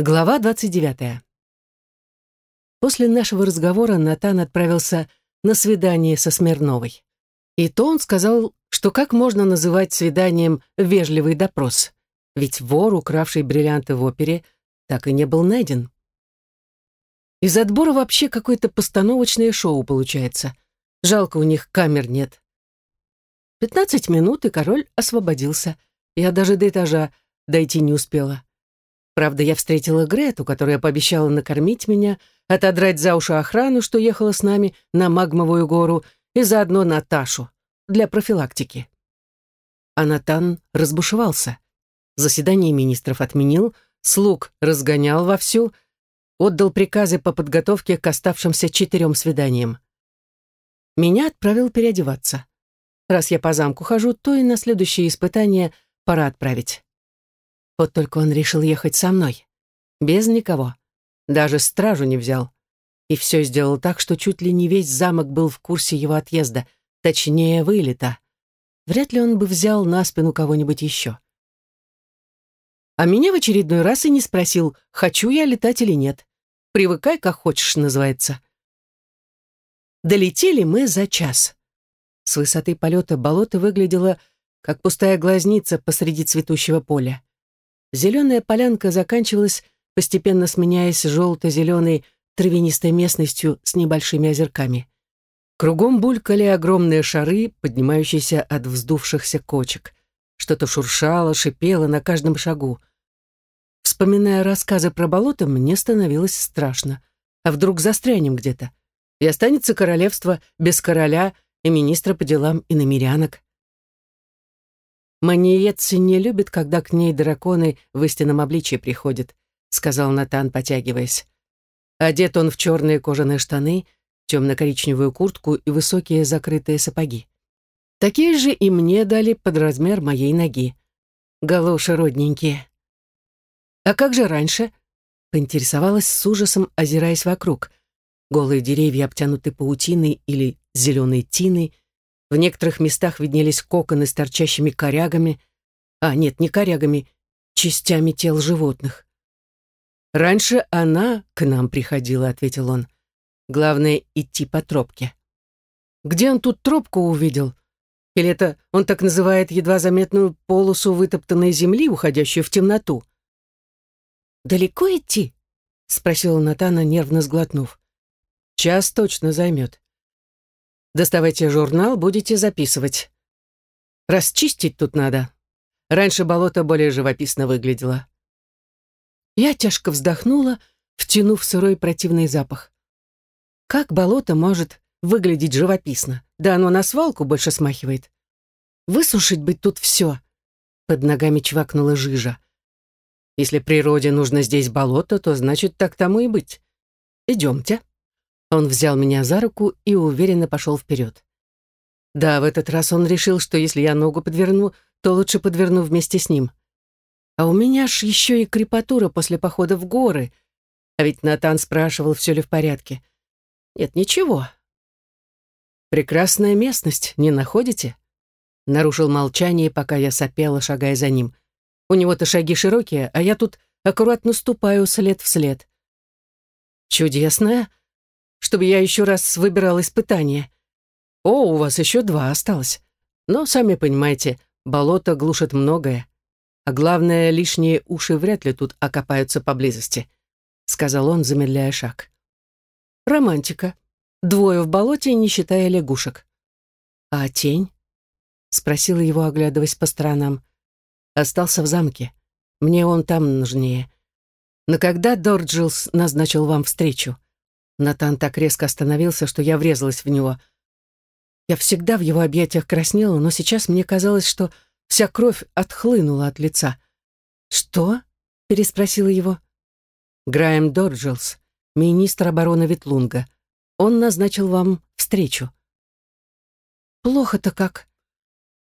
Глава 29. После нашего разговора Натан отправился на свидание со Смирновой. И то он сказал, что как можно называть свиданием вежливый допрос, ведь вор, укравший бриллианты в опере, так и не был найден. Из отбора вообще какое-то постановочное шоу получается. Жалко, у них камер нет. Пятнадцать минут, и король освободился. Я даже до этажа дойти не успела. Правда, я встретила Грету, которая пообещала накормить меня, отодрать за уши охрану, что ехала с нами на Магмовую гору, и заодно Наташу для профилактики. А Натан разбушевался. Заседание министров отменил, слуг разгонял вовсю, отдал приказы по подготовке к оставшимся четырем свиданиям. Меня отправил переодеваться. Раз я по замку хожу, то и на следующее испытание пора отправить. Вот только он решил ехать со мной. Без никого. Даже стражу не взял. И все сделал так, что чуть ли не весь замок был в курсе его отъезда, точнее, вылета. Вряд ли он бы взял на спину кого-нибудь еще. А меня в очередной раз и не спросил, хочу я летать или нет. «Привыкай, как хочешь», называется. Долетели мы за час. С высоты полета болото выглядело, как пустая глазница посреди цветущего поля. Зеленая полянка заканчивалась, постепенно сменяясь желто-зеленой травянистой местностью с небольшими озерками. Кругом булькали огромные шары, поднимающиеся от вздувшихся кочек. Что-то шуршало, шипело на каждом шагу. Вспоминая рассказы про болото, мне становилось страшно. А вдруг застрянем где-то? И останется королевство без короля и министра по делам иномерянок. «Маниетси не любит, когда к ней драконы в истинном обличии приходят», сказал Натан, потягиваясь. Одет он в черные кожаные штаны, темно-коричневую куртку и высокие закрытые сапоги. Такие же и мне дали под размер моей ноги. Галоши родненькие. «А как же раньше?» поинтересовалась с ужасом, озираясь вокруг. Голые деревья обтянуты паутиной или зеленой тиной, в некоторых местах виднелись коконы с торчащими корягами, а нет, не корягами, частями тел животных. «Раньше она к нам приходила», — ответил он. «Главное — идти по тропке». «Где он тут тропку увидел? Или это он так называет едва заметную полосу вытоптанной земли, уходящую в темноту?» «Далеко идти?» — спросила Натана, нервно сглотнув. «Час точно займет. Доставайте журнал, будете записывать. Расчистить тут надо. Раньше болото более живописно выглядело. Я тяжко вздохнула, втянув сырой противный запах. Как болото может выглядеть живописно? Да оно на свалку больше смахивает. Высушить бы тут все. Под ногами чвакнула жижа. Если природе нужно здесь болото, то значит так тому и быть. Идемте. Он взял меня за руку и уверенно пошел вперед. Да, в этот раз он решил, что если я ногу подверну, то лучше подверну вместе с ним. А у меня ж еще и крепатура после похода в горы. А ведь Натан спрашивал, все ли в порядке. Нет, ничего. Прекрасная местность, не находите? Нарушил молчание, пока я сопела, шагая за ним. У него-то шаги широкие, а я тут аккуратно ступаю след в след. Чудесная, чтобы я еще раз выбирал испытание. О, у вас еще два осталось. Но, сами понимаете, болото глушит многое. А главное, лишние уши вряд ли тут окопаются поблизости», — сказал он, замедляя шаг. «Романтика. Двое в болоте, не считая лягушек». «А тень?» — спросила его, оглядываясь по сторонам. «Остался в замке. Мне он там нужнее. Но когда Дорджилс назначил вам встречу?» Натан так резко остановился, что я врезалась в него. Я всегда в его объятиях краснела, но сейчас мне казалось, что вся кровь отхлынула от лица. «Что?» — переспросила его. «Граем Дорджилс, министр обороны Ветлунга. Он назначил вам встречу». «Плохо-то как.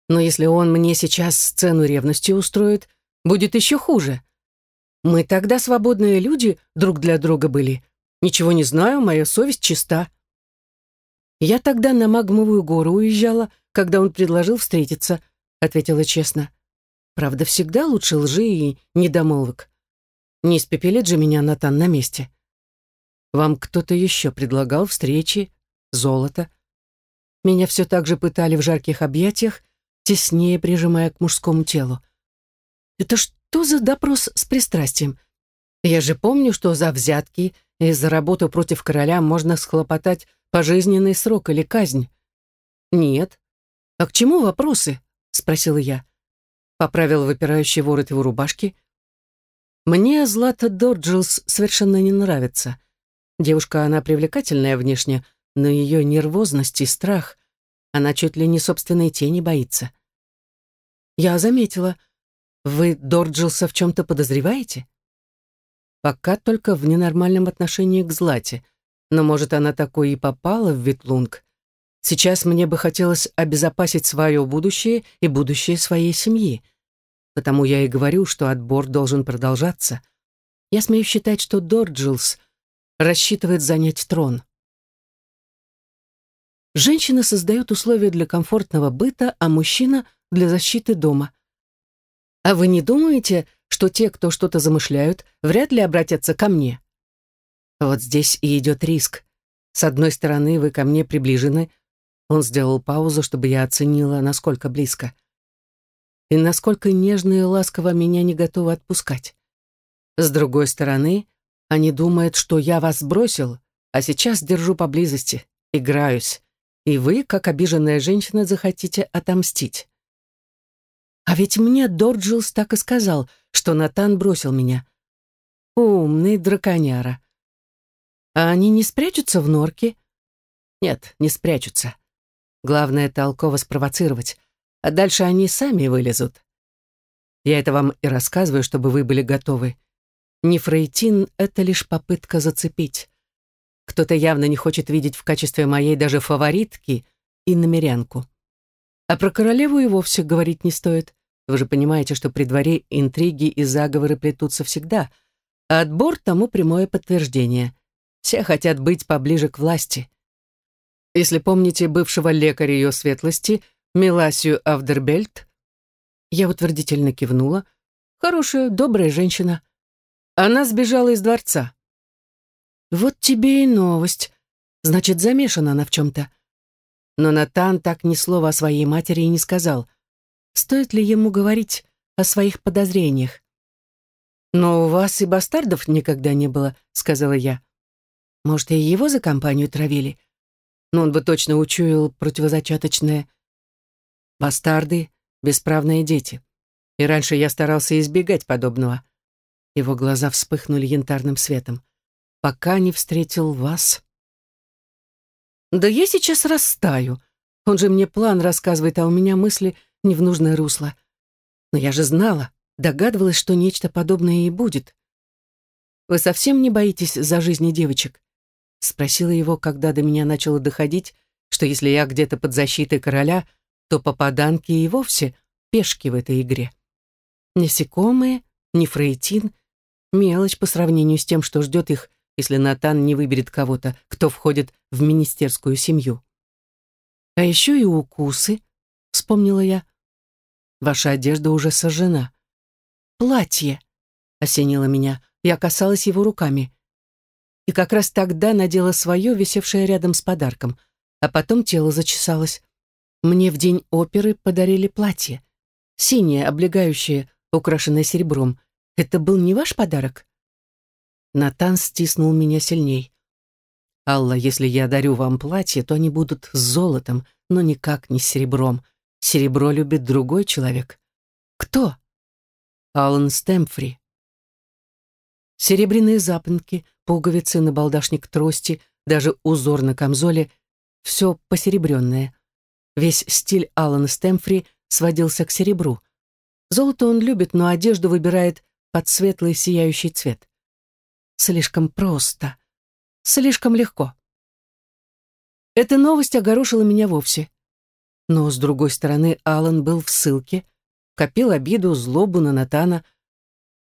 Но если он мне сейчас сцену ревности устроит, будет еще хуже. Мы тогда свободные люди друг для друга были, Ничего не знаю, моя совесть чиста. Я тогда на Магмовую гору уезжала, когда он предложил встретиться, ответила честно. Правда, всегда лучше лжи и недомолвок. Не испепелит же меня Натан на месте. Вам кто-то еще предлагал встречи, золото. Меня все так же пытали в жарких объятиях, теснее прижимая к мужскому телу. Это что за допрос с пристрастием? Я же помню, что за взятки и за работу против короля можно схлопотать пожизненный срок или казнь. Нет. А к чему вопросы? Спросила я. Поправил выпирающий ворот его рубашки. Мне Злата Дорджилс совершенно не нравится. Девушка, она привлекательная внешне, но ее нервозность и страх, она чуть ли не собственной тени боится. Я заметила. Вы Дорджилса в чем-то подозреваете? Пока только в ненормальном отношении к Злате. Но, может, она такой и попала в Витлунг. Сейчас мне бы хотелось обезопасить свое будущее и будущее своей семьи. Потому я и говорю, что отбор должен продолжаться. Я смею считать, что Дорджилс рассчитывает занять трон. Женщина создает условия для комфортного быта, а мужчина — для защиты дома. А вы не думаете, что те, кто что-то замышляют, вряд ли обратятся ко мне? Вот здесь и идет риск. С одной стороны, вы ко мне приближены. Он сделал паузу, чтобы я оценила, насколько близко. И насколько нежно и ласково меня не готовы отпускать. С другой стороны, они думают, что я вас бросил, а сейчас держу поблизости, играюсь. И вы, как обиженная женщина, захотите отомстить. А ведь мне Дорджилс так и сказал, что Натан бросил меня. Умный драконяра. А они не спрячутся в норке? Нет, не спрячутся. Главное толково спровоцировать, а дальше они сами вылезут. Я это вам и рассказываю, чтобы вы были готовы. Нефрейтин — это лишь попытка зацепить. Кто-то явно не хочет видеть в качестве моей даже фаворитки и намерянку. А про королеву и вовсе говорить не стоит. Вы же понимаете, что при дворе интриги и заговоры плетутся всегда, а отбор тому прямое подтверждение. Все хотят быть поближе к власти. Если помните бывшего лекаря ее светлости, Меласию Авдербельт, я утвердительно кивнула. Хорошая, добрая женщина. Она сбежала из дворца. Вот тебе и новость. Значит, замешана она в чем-то. Но Натан так ни слова о своей матери и не сказал — Стоит ли ему говорить о своих подозрениях? «Но у вас и бастардов никогда не было», — сказала я. «Может, и его за компанию травили? Но он бы точно учуял противозачаточное. Бастарды — бесправные дети. И раньше я старался избегать подобного». Его глаза вспыхнули янтарным светом. «Пока не встретил вас». «Да я сейчас растаю. Он же мне план рассказывает, а у меня мысли — не в нужное русло. Но я же знала, догадывалась, что нечто подобное и будет. «Вы совсем не боитесь за жизни девочек?» Спросила его, когда до меня начало доходить, что если я где-то под защитой короля, то попаданки и вовсе пешки в этой игре. Насекомые, нефрейтин, мелочь по сравнению с тем, что ждет их, если Натан не выберет кого-то, кто входит в министерскую семью. А еще и укусы, вспомнила я. Ваша одежда уже сожжена. Платье, осенило меня. Я касалась его руками. И как раз тогда надела свое, висевшее рядом с подарком. А потом тело зачесалось. Мне в день оперы подарили платье. Синее, облегающее, украшенное серебром. Это был не ваш подарок? Натан стиснул меня сильней. «Алла, если я дарю вам платье, то они будут с золотом, но никак не с серебром. Серебро любит другой человек. Кто? Алан Стэмфри. Серебряные запонки, пуговицы, на балдашник трости, даже узор на камзоле — все посеребренное. Весь стиль Алана Стэмфри сводился к серебру. Золото он любит, но одежду выбирает под светлый сияющий цвет. Слишком просто. Слишком легко. Эта новость огорошила меня вовсе. Но, с другой стороны, Алан был в ссылке, копил обиду, злобу на Натана.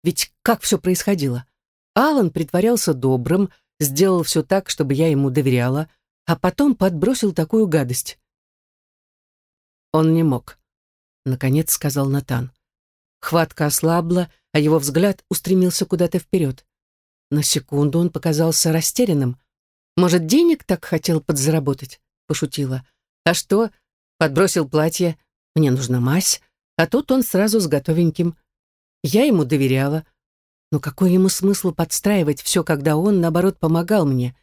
Ведь как все происходило? Алан притворялся добрым, сделал все так, чтобы я ему доверяла, а потом подбросил такую гадость. Он не мог, — наконец сказал Натан. Хватка ослабла, а его взгляд устремился куда-то вперед. На секунду он показался растерянным. «Может, денег так хотел подзаработать?» — пошутила. «А что? Подбросил платье. Мне нужна мазь. А тут он сразу с готовеньким. Я ему доверяла. Но какой ему смысл подстраивать все, когда он, наоборот, помогал мне?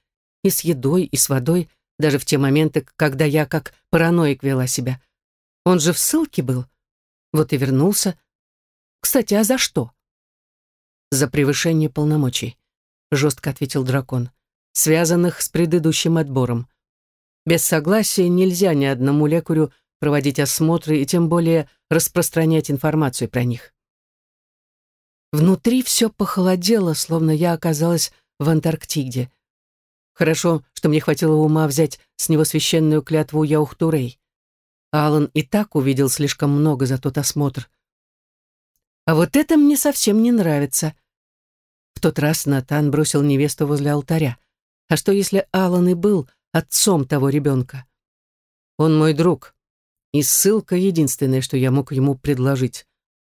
И с едой, и с водой, даже в те моменты, когда я как параноик вела себя. Он же в ссылке был. Вот и вернулся. Кстати, а за что? За превышение полномочий, жестко ответил дракон, связанных с предыдущим отбором. Без согласия нельзя ни одному лекарю проводить осмотры и тем более распространять информацию про них. Внутри все похолодело, словно я оказалась в Антарктиде. Хорошо, что мне хватило ума взять с него священную клятву Яухтурей. Алан и так увидел слишком много за тот осмотр. А вот это мне совсем не нравится. В тот раз Натан бросил невесту возле алтаря. А что, если Алан и был отцом того ребенка? Он мой друг, и ссылка единственное, что я мог ему предложить.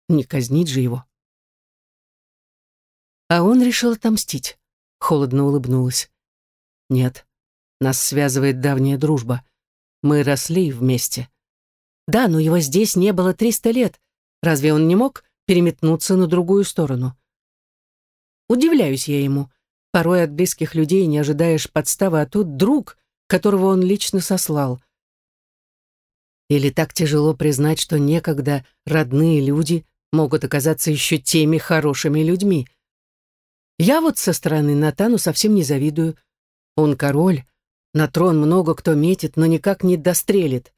Не казнить же его. А он решил отомстить. Холодно улыбнулась. Нет, нас связывает давняя дружба. Мы росли вместе. Да, но его здесь не было триста лет. Разве он не мог переметнуться на другую сторону? Удивляюсь я ему. Порой от близких людей не ожидаешь подставы, а тут друг, которого он лично сослал. Или так тяжело признать, что некогда родные люди могут оказаться еще теми хорошими людьми — я вот со стороны Натану совсем не завидую. Он король, на трон много кто метит, но никак не дострелит.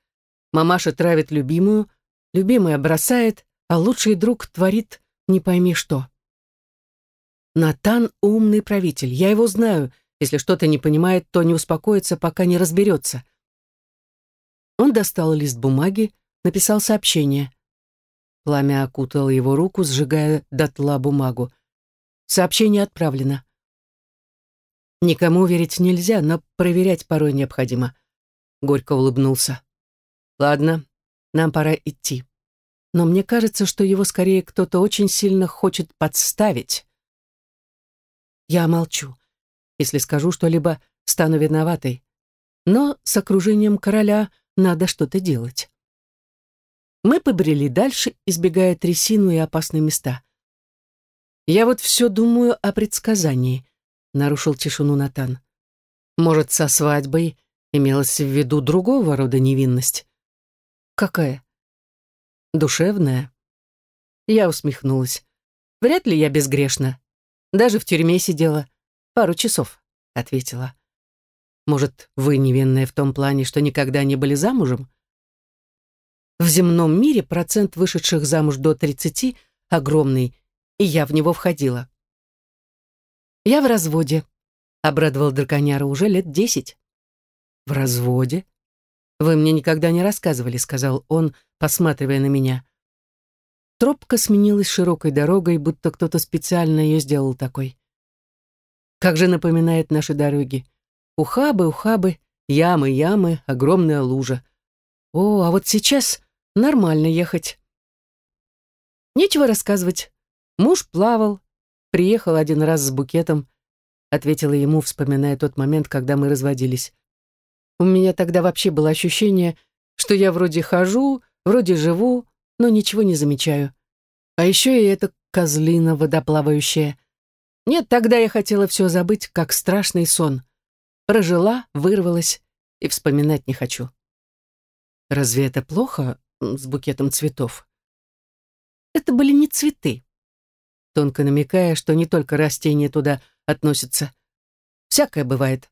Мамаша травит любимую, любимая бросает, а лучший друг творит не пойми что. Натан — умный правитель, я его знаю. Если что-то не понимает, то не успокоится, пока не разберется. Он достал лист бумаги, написал сообщение. Пламя окутало его руку, сжигая дотла бумагу. Сообщение отправлено. Никому верить нельзя, но проверять порой необходимо. Горько улыбнулся. Ладно, нам пора идти. Но мне кажется, что его скорее кто-то очень сильно хочет подставить. Я молчу. Если скажу что-либо, стану виноватой. Но с окружением короля надо что-то делать. Мы побрели дальше, избегая трясину и опасные места. «Я вот все думаю о предсказании», — нарушил тишину Натан. «Может, со свадьбой имелась в виду другого рода невинность?» «Какая?» «Душевная». Я усмехнулась. «Вряд ли я безгрешна. Даже в тюрьме сидела. Пару часов», — ответила. «Может, вы невинная в том плане, что никогда не были замужем?» В земном мире процент вышедших замуж до 30 огромный, и я в него входила. «Я в разводе», — обрадовал драконяра уже лет десять. «В разводе? Вы мне никогда не рассказывали», — сказал он, посматривая на меня. Тропка сменилась широкой дорогой, будто кто-то специально ее сделал такой. Как же напоминает наши дороги. Ухабы, ухабы, ямы, ямы, огромная лужа. О, а вот сейчас нормально ехать. Нечего рассказывать. Муж плавал, приехал один раз с букетом, ответила ему, вспоминая тот момент, когда мы разводились. У меня тогда вообще было ощущение, что я вроде хожу, вроде живу, но ничего не замечаю. А еще и эта козлина водоплавающая. Нет, тогда я хотела все забыть, как страшный сон. Прожила, вырвалась и вспоминать не хочу. Разве это плохо с букетом цветов? Это были не цветы тонко намекая, что не только растения туда относятся. Всякое бывает.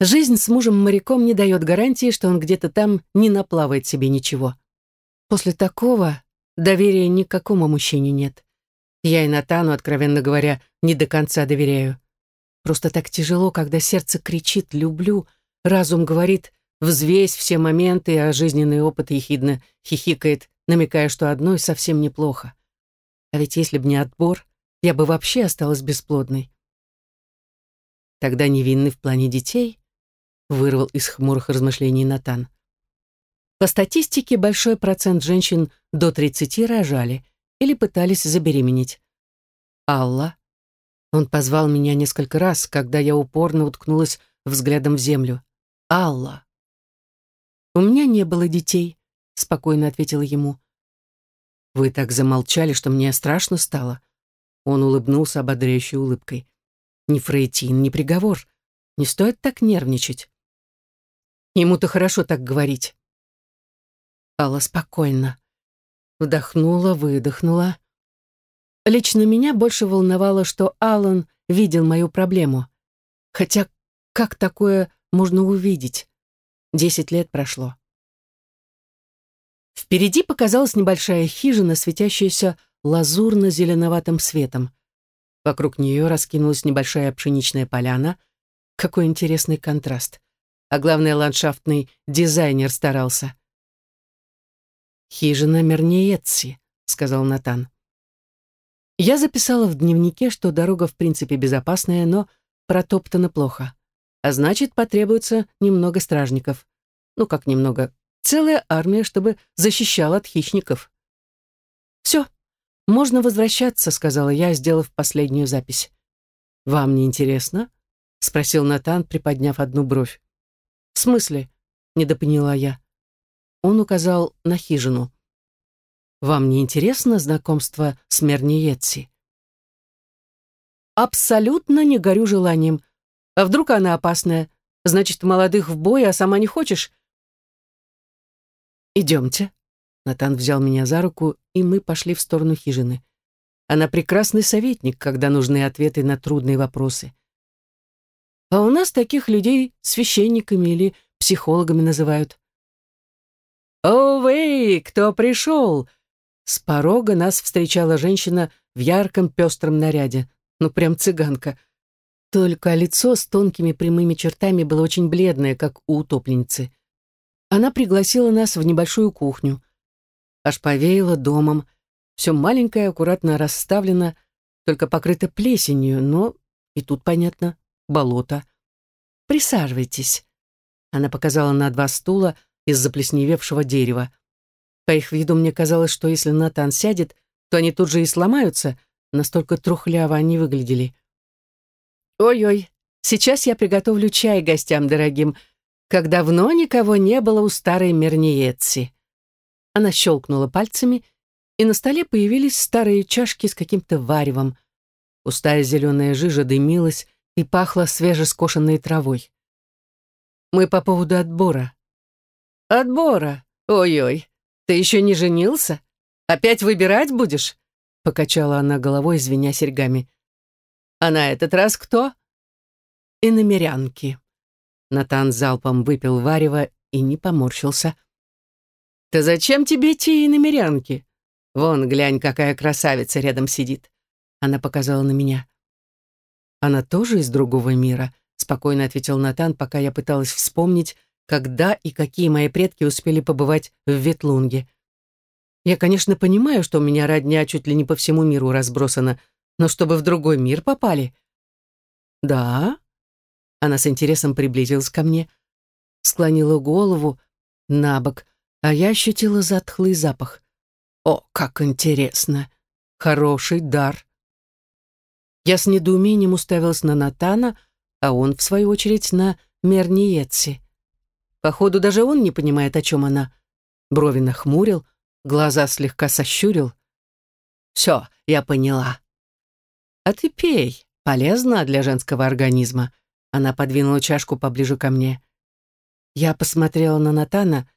Жизнь с мужем-моряком не дает гарантии, что он где-то там не наплавает себе ничего. После такого доверия никакому мужчине нет. Я и Натану, откровенно говоря, не до конца доверяю. Просто так тяжело, когда сердце кричит «люблю», разум говорит «взвесь все моменты», а жизненный опыт ехидно хихикает, намекая, что одной совсем неплохо. А ведь если б не отбор, я бы вообще осталась бесплодной. Тогда невинный в плане детей, вырвал из хмурых размышлений Натан. По статистике, большой процент женщин до 30 рожали или пытались забеременеть. Алла. Он позвал меня несколько раз, когда я упорно уткнулась взглядом в землю. Алла. «У меня не было детей», — спокойно ответила ему. «Вы так замолчали, что мне страшно стало». Он улыбнулся ободряющей улыбкой. «Не фрейтин, не приговор. Не стоит так нервничать. Ему-то хорошо так говорить». Алла спокойно. Вдохнула, выдохнула. Лично меня больше волновало, что Аллан видел мою проблему. Хотя как такое можно увидеть? Десять лет прошло. Впереди показалась небольшая хижина, светящаяся лазурно-зеленоватым светом. Вокруг нее раскинулась небольшая пшеничная поляна. Какой интересный контраст. А главное, ландшафтный дизайнер старался. «Хижина Мерниетси», — сказал Натан. Я записала в дневнике, что дорога в принципе безопасная, но протоптана плохо. А значит, потребуется немного стражников. Ну, как немного, целая армия, чтобы защищала от хищников. «Все, можно возвращаться», — сказала я, сделав последнюю запись. «Вам не интересно?» — спросил Натан, приподняв одну бровь. «В смысле?» — недопоняла я. Он указал на хижину. «Вам не интересно знакомство с Мерниетси?» «Абсолютно не горю желанием. А вдруг она опасная? Значит, молодых в бой, а сама не хочешь?» «Идемте». Натан взял меня за руку, и мы пошли в сторону хижины. Она прекрасный советник, когда нужны ответы на трудные вопросы. А у нас таких людей священниками или психологами называют. «О, вы, кто пришел?» С порога нас встречала женщина в ярком пестром наряде. Ну, прям цыганка. Только лицо с тонкими прямыми чертами было очень бледное, как у утопленницы. Она пригласила нас в небольшую кухню. Аж повеяло домом. Все маленькое, аккуратно расставлено, только покрыто плесенью, но и тут, понятно, болото. «Присаживайтесь». Она показала на два стула, из заплесневевшего дерева. По их виду мне казалось, что если Натан сядет, то они тут же и сломаются, настолько трухляво они выглядели. «Ой-ой, сейчас я приготовлю чай гостям дорогим, как давно никого не было у старой Мерниетси». Она щелкнула пальцами, и на столе появились старые чашки с каким-то варевом. Пустая зеленая жижа дымилась и пахла свежескошенной травой. «Мы по поводу отбора», «Отбора? Ой-ой, ты еще не женился? Опять выбирать будешь?» Покачала она головой, звеня серьгами. «А на этот раз кто?» «Иномерянки». Натан залпом выпил варево и не поморщился. «Да зачем тебе те иномерянки? Вон, глянь, какая красавица рядом сидит». Она показала на меня. «Она тоже из другого мира», — спокойно ответил Натан, пока я пыталась вспомнить, когда и какие мои предки успели побывать в Ветлунге. Я, конечно, понимаю, что у меня родня чуть ли не по всему миру разбросана, но чтобы в другой мир попали. Да? Она с интересом приблизилась ко мне, склонила голову на бок, а я ощутила затхлый запах. О, как интересно! Хороший дар! Я с недоумением уставилась на Натана, а он, в свою очередь, на Мерниетси. Походу, даже он не понимает, о чем она. Брови нахмурил, глаза слегка сощурил. «Все, я поняла». «А ты пей, полезно для женского организма». Она подвинула чашку поближе ко мне. Я посмотрела на Натана,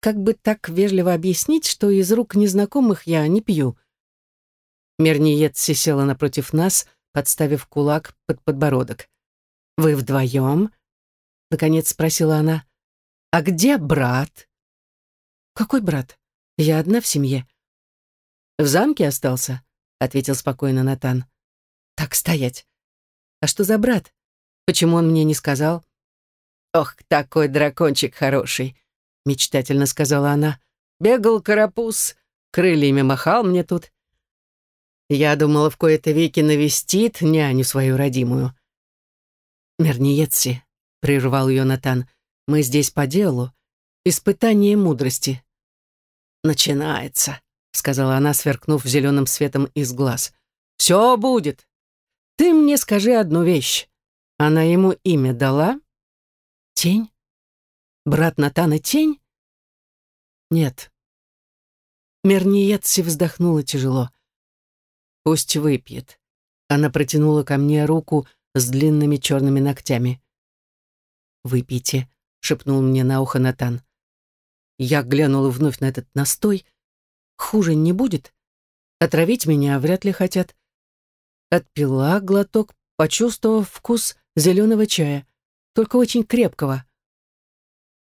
как бы так вежливо объяснить, что из рук незнакомых я не пью. Мерниетси села напротив нас, подставив кулак под подбородок. «Вы вдвоем?» — наконец спросила она. «А где брат?» «Какой брат? Я одна в семье». «В замке остался», — ответил спокойно Натан. «Так стоять. А что за брат? Почему он мне не сказал?» «Ох, такой дракончик хороший», — мечтательно сказала она. «Бегал карапуз, крыльями махал мне тут». Я думала, в кои-то веки навестит няню свою родимую. «Мерниетси», — прервал ее Натан, — мы здесь по делу. Испытание мудрости». «Начинается», — сказала она, сверкнув зеленым светом из глаз. Все будет. Ты мне скажи одну вещь. Она ему имя дала? Тень? Брат Натана Тень? Нет. Мерниетси вздохнула тяжело. Пусть выпьет. Она протянула ко мне руку с длинными черными ногтями. «Выпейте», — шепнул мне на ухо Натан. Я глянула вновь на этот настой. Хуже не будет. Отравить меня вряд ли хотят. Отпила глоток, почувствовав вкус зеленого чая, только очень крепкого.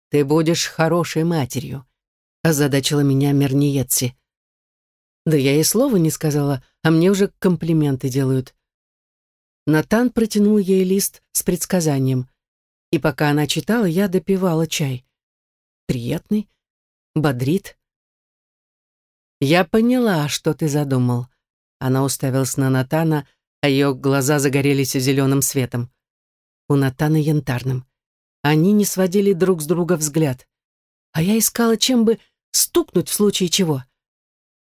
«Ты будешь хорошей матерью», — озадачила меня Мерниетси. Да я ей слова не сказала, а мне уже комплименты делают. Натан протянул ей лист с предсказанием, и пока она читала, я допивала чай. Приятный, бодрит. «Я поняла, что ты задумал». Она уставилась на Натана, а ее глаза загорелись зеленым светом. У Натана янтарным. Они не сводили друг с друга взгляд. А я искала, чем бы стукнуть в случае чего.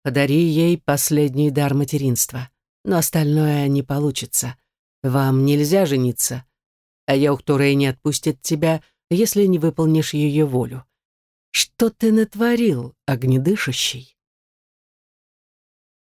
Подари ей последний дар материнства. Но остальное не получится. Вам нельзя жениться. А Яухтурей не отпустит тебя, если не выполнишь ее волю. Что ты натворил, огнедышащий?